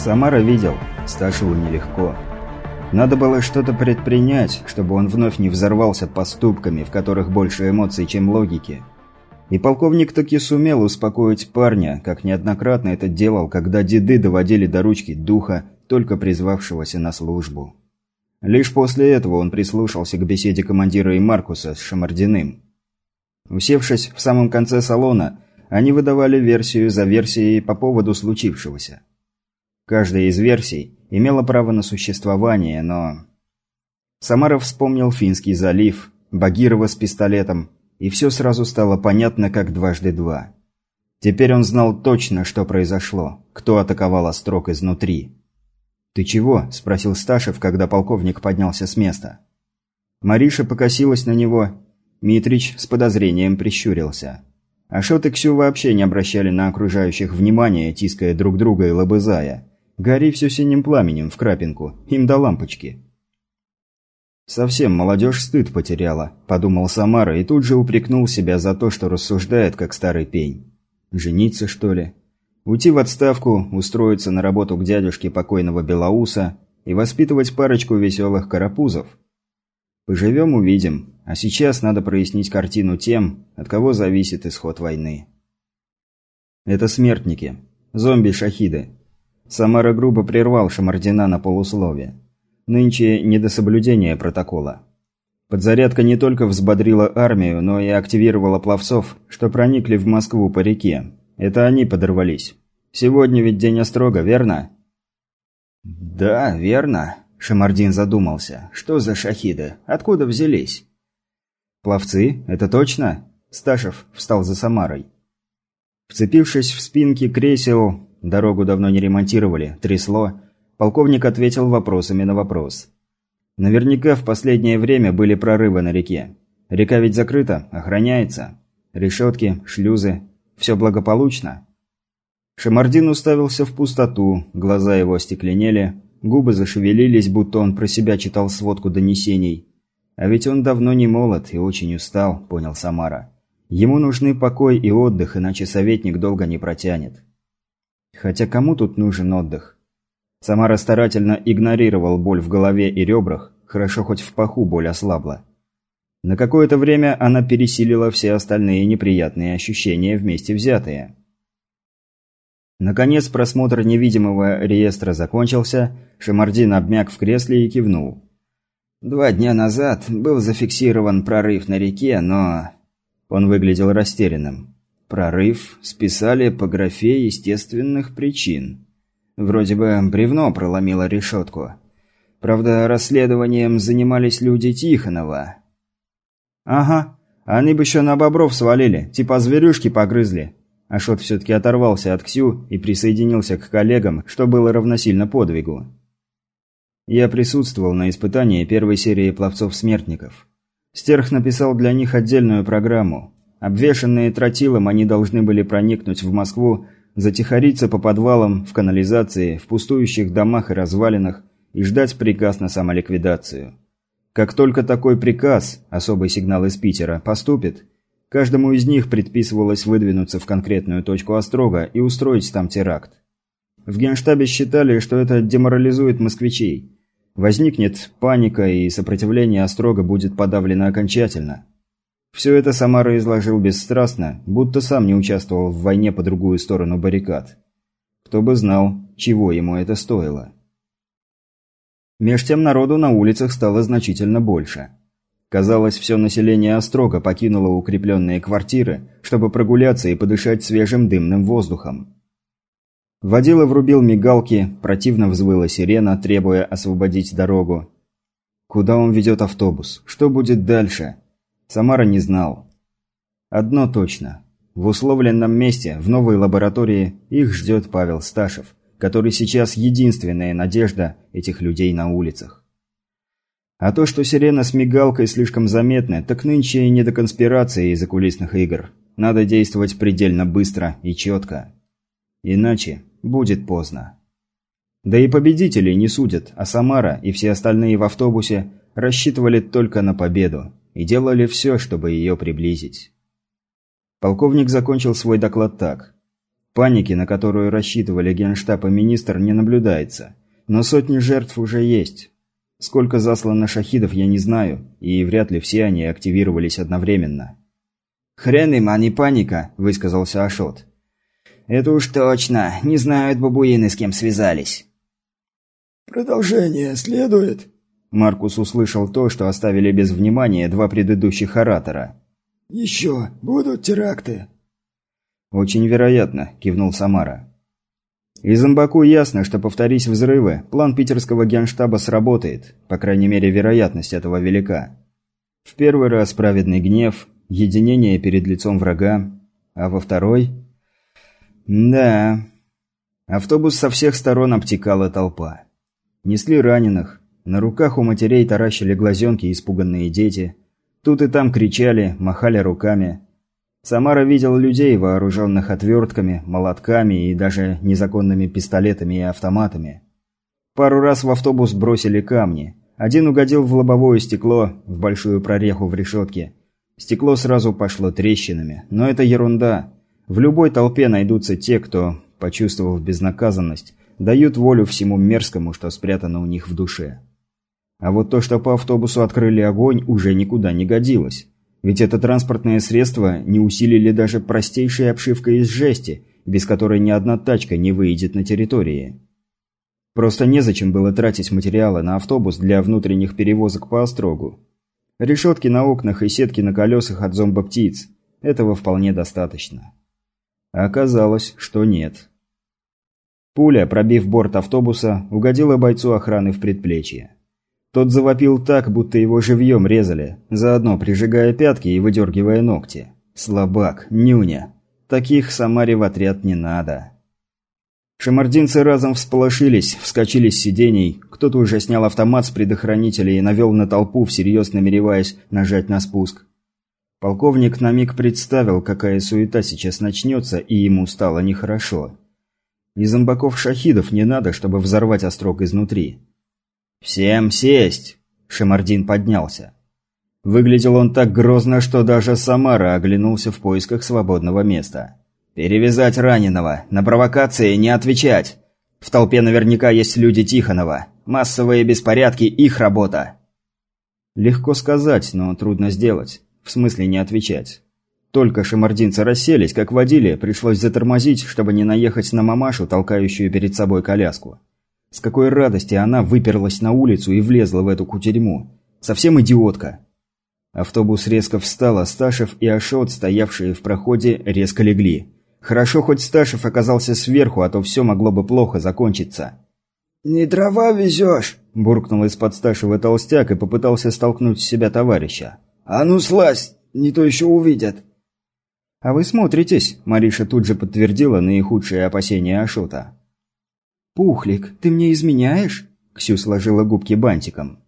Самара видел, Сташеву нелегко. Надо было что-то предпринять, чтобы он вновь не взорвался поступками, в которых больше эмоций, чем логики. И полковник таки сумел успокоить парня, как неоднократно это делал, когда деды доводили до ручки духа, только призвавшегося на службу. Лишь после этого он прислушался к беседе командира и Маркуса с Шамардиным. Усевшись в самом конце салона, они выдавали версию за версией по поводу случившегося. Каждая из версий имела право на существование, но... Самаров вспомнил Финский залив, Багирова с пистолетом, и все сразу стало понятно, как дважды два. Теперь он знал точно, что произошло, кто атаковал Острог изнутри. «Ты чего?» – спросил Сташев, когда полковник поднялся с места. Мариша покосилась на него. Митрич с подозрением прищурился. Ашот и Ксю вообще не обращали на окружающих внимания, тиская друг друга и лобызая. Гори все синим пламенем в крапинку, им до лампочки. «Совсем молодежь стыд потеряла», – подумал Самара и тут же упрекнул себя за то, что рассуждает, как старый пень. «Жениться, что ли? Уйти в отставку, устроиться на работу к дядюшке покойного Белоуса и воспитывать парочку веселых карапузов? Поживем – увидим, а сейчас надо прояснить картину тем, от кого зависит исход войны». Это смертники, зомби-шахиды, Самара грубо прервал Шамардина на полуслове. Нынче не до соблюдения протокола. Подзарядка не только взбодрила армию, но и активировала пловцов, что проникли в Москву по реке. Это они подорвались. Сегодня ведь день острога, верно? Да, верно. Шамардин задумался. Что за шахиды? Откуда взялись? Пловцы? Это точно? Сташев встал за Самарой. Вцепившись в спинки кресел, Дорогу давно не ремонтировали, трясло. Полковник ответил вопросами на вопрос. Наверняка в последнее время были прорывы на реке. Река ведь закрыта, охраняется. Решетки, шлюзы. Все благополучно. Шамардин уставился в пустоту, глаза его остекленели, губы зашевелились, будто он про себя читал сводку донесений. А ведь он давно не молод и очень устал, понял Самара. Ему нужны покой и отдых, иначе советник долго не протянет. Хотя кому тут нужен отдых? Самара старательно игнорировал боль в голове и ребрах, хорошо хоть в паху боль ослабла. На какое-то время она пересилила все остальные неприятные ощущения вместе взятые. Наконец просмотр невидимого реестра закончился, Шамардин обмяк в кресле и кивнул. Два дня назад был зафиксирован прорыв на реке, но... Он выглядел растерянным. Прорыв списали по графе естественных причин. Вроде бы бревно проломило решетку. Правда, расследованием занимались люди Тихонова. «Ага, они бы еще на бобров свалили, типа зверюшки погрызли». Ашот все-таки оторвался от Ксю и присоединился к коллегам, что было равносильно подвигу. Я присутствовал на испытании первой серии пловцов-смертников. Стерх написал для них отдельную программу. Обвешанные тротилом, они должны были проникнуть в Москву, затихариться по подвалам, в канализации, в пустующих домах и развалинах и ждать приказ на самоликвидацию. Как только такой приказ, особый сигнал из Питера, поступит, каждому из них предписывалось выдвинуться в конкретную точку Острога и устроить там теракт. В Генштабе считали, что это деморализует москвичей. Возникнет паника и сопротивление Острога будет подавлено окончательно. Все это Самара изложил бесстрастно, будто сам не участвовал в войне по другую сторону баррикад. Кто бы знал, чего ему это стоило. Меж тем народу на улицах стало значительно больше. Казалось, все население Острога покинуло укрепленные квартиры, чтобы прогуляться и подышать свежим дымным воздухом. Водила врубил мигалки, противно взвыла сирена, требуя освободить дорогу. Куда он ведет автобус? Что будет дальше? Самара не знал. Одно точно. В условленном месте, в новой лаборатории, их ждет Павел Сташев, который сейчас единственная надежда этих людей на улицах. А то, что сирена с мигалкой слишком заметна, так нынче и не до конспирации и закулисных игр. Надо действовать предельно быстро и четко. Иначе будет поздно. Да и победителей не судят, а Самара и все остальные в автобусе рассчитывали только на победу и делали все, чтобы ее приблизить. Полковник закончил свой доклад так. Паники, на которую рассчитывали генштаб и министр, не наблюдается. Но сотни жертв уже есть. Сколько заслано шахидов, я не знаю, и вряд ли все они активировались одновременно. «Хрен им, а не паника», – высказался Ашот. «Это уж точно. Не знают бабуины, с кем связались». «Продолжение следует?» Маркус услышал то, что оставили без внимания два предыдущих оратора. «Еще будут теракты?» «Очень вероятно», – кивнул Самара. Из Амбаку ясно, что повторись взрывы, план питерского генштаба сработает, по крайней мере вероятность этого велика. В первый раз праведный гнев, единение перед лицом врага, а во второй... Да... Автобус со всех сторон обтекала толпа. Несли раненых, на руках у матерей таращили глазенки испуганные дети, тут и там кричали, махали руками – Самара видел людей, вооруженных отвертками, молотками и даже незаконными пистолетами и автоматами. Пару раз в автобус бросили камни. Один угодил в лобовое стекло, в большую прореху в решетке. Стекло сразу пошло трещинами. Но это ерунда. В любой толпе найдутся те, кто, почувствовав безнаказанность, дают волю всему мерзкому, что спрятано у них в душе. А вот то, что по автобусу открыли огонь, уже никуда не годилось. Ведь это транспортное средство не усилили даже простейшей обшивкой из жести, без которой ни одна тачка не выйдет на территории. Просто незачем было тратить материалы на автобус для внутренних перевозок по Острогу. Решетки на окнах и сетки на колесах от зомбоптиц – этого вполне достаточно. Оказалось, что нет. Пуля, пробив борт автобуса, угодила бойцу охраны в предплечье. Тот завопил так, будто его живьем резали, заодно прижигая пятки и выдергивая ногти. Слабак, нюня. Таких Самаре в отряд не надо. Шамардинцы разом всполошились, вскочили с сидений, кто-то уже снял автомат с предохранителя и навел на толпу, всерьез намереваясь нажать на спуск. Полковник на миг представил, какая суета сейчас начнется, и ему стало нехорошо. И зомбаков-шахидов не надо, чтобы взорвать острог изнутри. «Всем сесть!» – Шамардин поднялся. Выглядел он так грозно, что даже Самара оглянулся в поисках свободного места. «Перевязать раненого, на провокации не отвечать. В толпе наверняка есть люди Тихонова. Массовые беспорядки – их работа». Легко сказать, но трудно сделать. В смысле не отвечать. Только шамардинцы расселись, как водили, пришлось затормозить, чтобы не наехать на мамашу, толкающую перед собой коляску. С какой радости она выперлась на улицу и влезла в эту кутерьму. Совсем идиотка. Автобус резко встал, а Сташев и Ашот, стоявшие в проходе, резко легли. Хорошо, хоть Сташев оказался сверху, а то все могло бы плохо закончиться. «Не дрова везешь?» – буркнул из-под Сташева толстяк и попытался столкнуть с себя товарища. «А ну слазь, не то еще увидят!» «А вы смотритесь», – Мариша тут же подтвердила наихудшие опасения Ашота. «Пухлик, ты мне изменяешь?» Ксю сложила губки бантиком.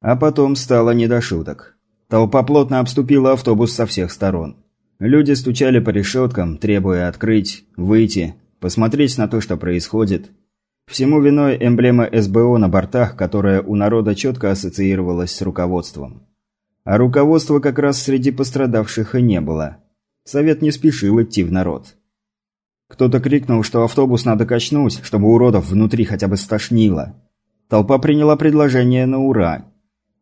А потом стало не до шуток. Толпа плотно обступила автобус со всех сторон. Люди стучали по решеткам, требуя открыть, выйти, посмотреть на то, что происходит. Всему виной эмблема СБО на бортах, которая у народа четко ассоциировалась с руководством. А руководства как раз среди пострадавших и не было. Совет не спешил идти в народ. Кто-то крикнул, что автобус надо качнуть, чтобы уродов внутри хотя бы стошнило. Толпа приняла предложение на ура.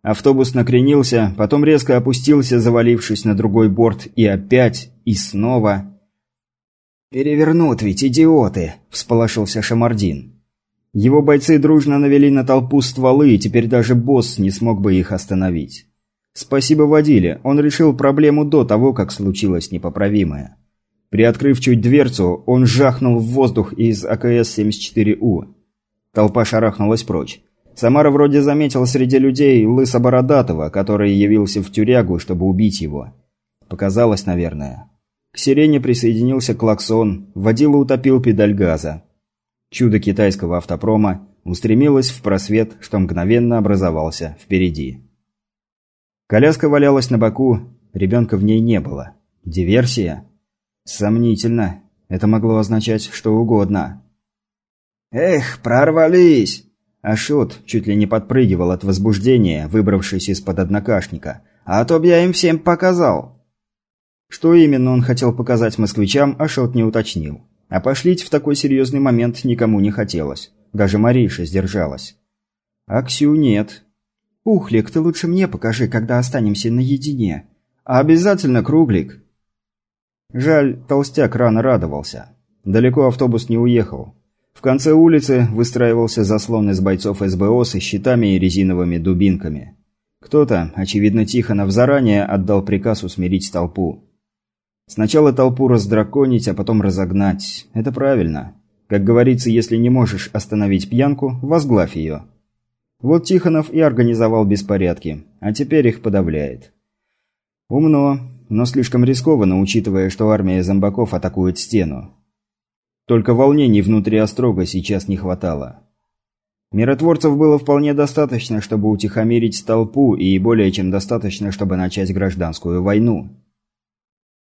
Автобус накренился, потом резко опустился, завалившись на другой борт, и опять, и снова... «Перевернут ведь, идиоты!» – всполошился Шамардин. Его бойцы дружно навели на толпу стволы, и теперь даже босс не смог бы их остановить. Спасибо водиле, он решил проблему до того, как случилось непоправимое. Приоткрыв чуть дверцу, он жахнул в воздух из АКС-74У. Толпа шарахнулась прочь. Самара вроде заметил среди людей Лысо Бородатого, который явился в тюрягу, чтобы убить его. Показалось, наверное. К сирене присоединился клаксон, водила утопил педаль газа. Чудо китайского автопрома устремилось в просвет, что мгновенно образовался впереди. Коляска валялась на боку, ребенка в ней не было. Диверсия? Сомнительно. Это могло означать что угодно. «Эх, прорвались!» Ашот чуть ли не подпрыгивал от возбуждения, выбравшись из-под однокашника. «А то б я им всем показал!» Что именно он хотел показать москвичам, Ашот не уточнил. А пошлить в такой серьезный момент никому не хотелось. Даже Мариша сдержалась. А Ксю нет. «Пухлик, ты лучше мне покажи, когда останемся наедине». «А обязательно, Круглик». Жаль, толстяк рано радовался. Далеко автобус не уехал. В конце улицы выстраивался заслон из бойцов СБО со щитами и резиновыми дубинками. Кто-то, очевидно Тихонов, заранее отдал приказ усмирить толпу. Сначала толпу раздраконить, а потом разогнать. Это правильно. Как говорится, если не можешь остановить пьянку, возглавь ее. Вот Тихонов и организовал беспорядки, а теперь их подавляет. Умно, но слишком рискованно, учитывая, что армия зомбаков атакует стену. Только волнений внутри Острога сейчас не хватало. Миротворцев было вполне достаточно, чтобы утихомирить толпу, и более чем достаточно, чтобы начать гражданскую войну.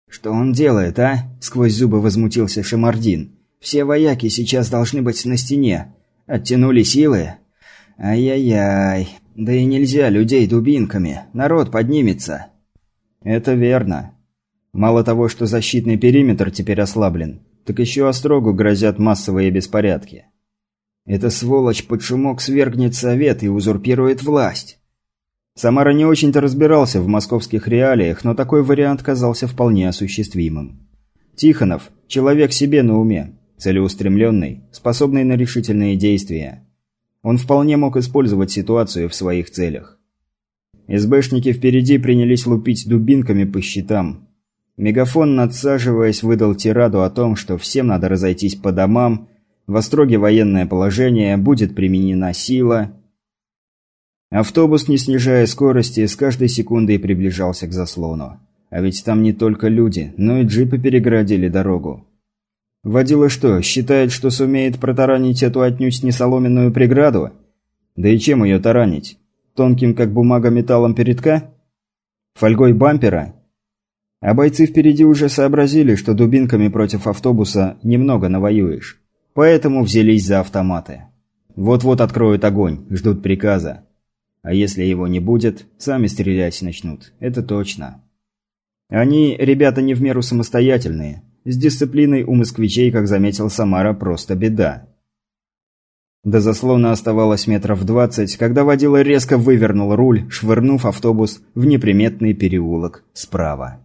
«Что он делает, а?» – сквозь зубы возмутился Шамардин. «Все вояки сейчас должны быть на стене. Оттянули силы? Ай-яй-яй. Да и нельзя людей дубинками. Народ поднимется». «Это верно. Мало того, что защитный периметр теперь ослаблен, так еще Острогу грозят массовые беспорядки. Эта сволочь под шумок свергнет совет и узурпирует власть». Самара не очень-то разбирался в московских реалиях, но такой вариант казался вполне осуществимым. Тихонов – человек себе на уме, целеустремленный, способный на решительные действия. Он вполне мог использовать ситуацию в своих целях. СБшники впереди принялись лупить дубинками по щитам. Мегафон, надсаживаясь, выдал тираду о том, что всем надо разойтись по домам, в остроге военное положение, будет применена сила – Автобус, не снижая скорости, с каждой секундой приближался к заслону. А ведь там не только люди, но и джипы переградили дорогу. Водила что, считает, что сумеет протаранить эту отнюдь не соломенную преграду? Да и чем ее таранить? Тонким, как бумага, металлом передка? Фольгой бампера? А бойцы впереди уже сообразили, что дубинками против автобуса немного навоюешь. Поэтому взялись за автоматы. Вот-вот откроют огонь, ждут приказа. А если его не будет, сами стрелять начнут. Это точно. Они, ребята, не в меру самостоятельные. С дисциплиной у москвичей, как заметил Самара, просто беда. До заслона оставалось метров двадцать, когда водила резко вывернул руль, швырнув автобус в неприметный переулок справа.